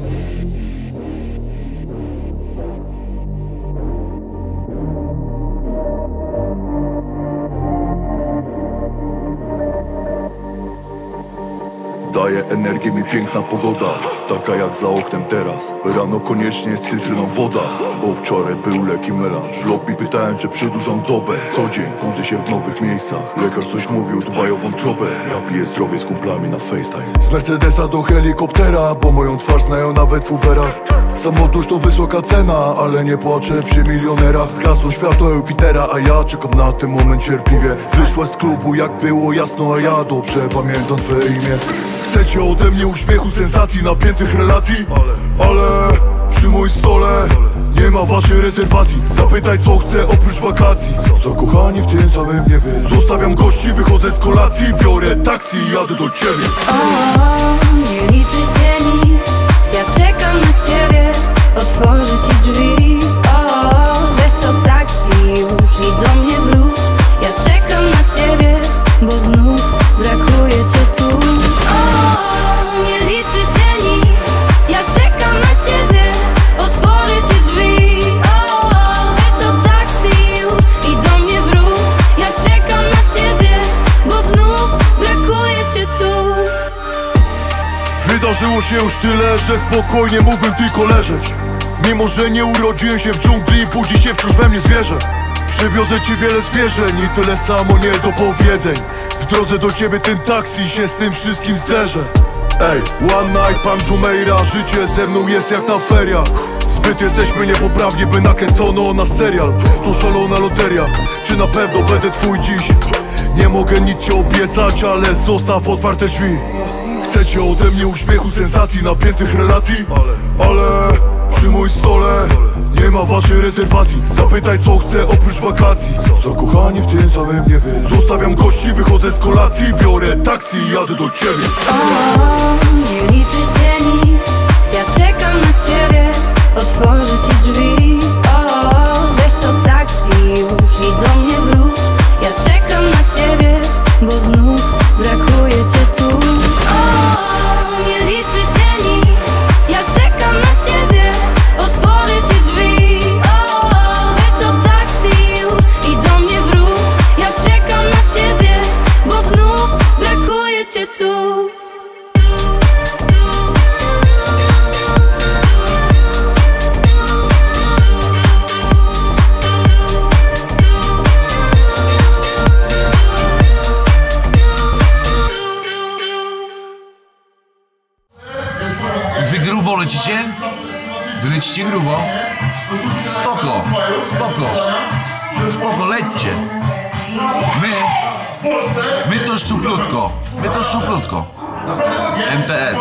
Thank you. Daje energię mi piękna pogoda. Taka jak za oknem teraz. Rano koniecznie z cytryną woda. Bo wczoraj był leki melanż. W lobby pytałem czy przedłużam dobę. Co dzień budzę się w nowych miejscach. Lekarz coś mówił, dbaj o wątrobę. Ja piję zdrowie z kumplami na FaceTime. Z Mercedesa do helikoptera Bo moją twarz znają nawet w Uberach. Samotność to wysoka cena Ale nie płaczę przy milionerach. Zgasło światło Jupitera A ja czekam na ten moment cierpliwie. Wyszłaś z klubu jak było jasno A ja dobrze pamiętam twoje imię Chcecie ode mnie uśmiechu, sensacji, napiętych relacji? Ale, ale przy moim stole nie ma waszej rezerwacji. Zapytaj co chcę oprócz wakacji. Zakochani w tym samym niebie. Zostawiam gości, wychodzę z kolacji. Biorę taksi jadę do ciebie. O, nie liczy się Wydarzyło się już tyle, że spokojnie mógłbym tylko leżeć. Mimo, że nie urodziłem się w dżungli, budzi się wciąż we mnie zwierzę. Przywiozę ci wiele zwierzeń i tyle samo nie do powiedzeń W drodze do ciebie ten taksi się z tym wszystkim zderzę. Ej, one night, pan Jumeira, życie ze mną jest jak na feriach. Zbyt jesteśmy niepoprawni, by nakręcono na serial. To szalona loteria, czy na pewno będę twój dziś? Nie mogę nic ci obiecać, ale zostaw otwarte drzwi Chcecie ode mnie uśmiechu, sensacji, napiętych relacji? Ale, ale przy moim stole nie ma waszej rezerwacji. Zapytaj co chcę oprócz wakacji. Zakochani w tym samym niebie. Zostawiam gości, wychodzę z kolacji. Biorę taksi jadę do ciebie grubo lecicie? Wy grubo? Spoko, spoko, spoko, lećcie. My, my to szczuplutko, my to szczuplutko. MTS.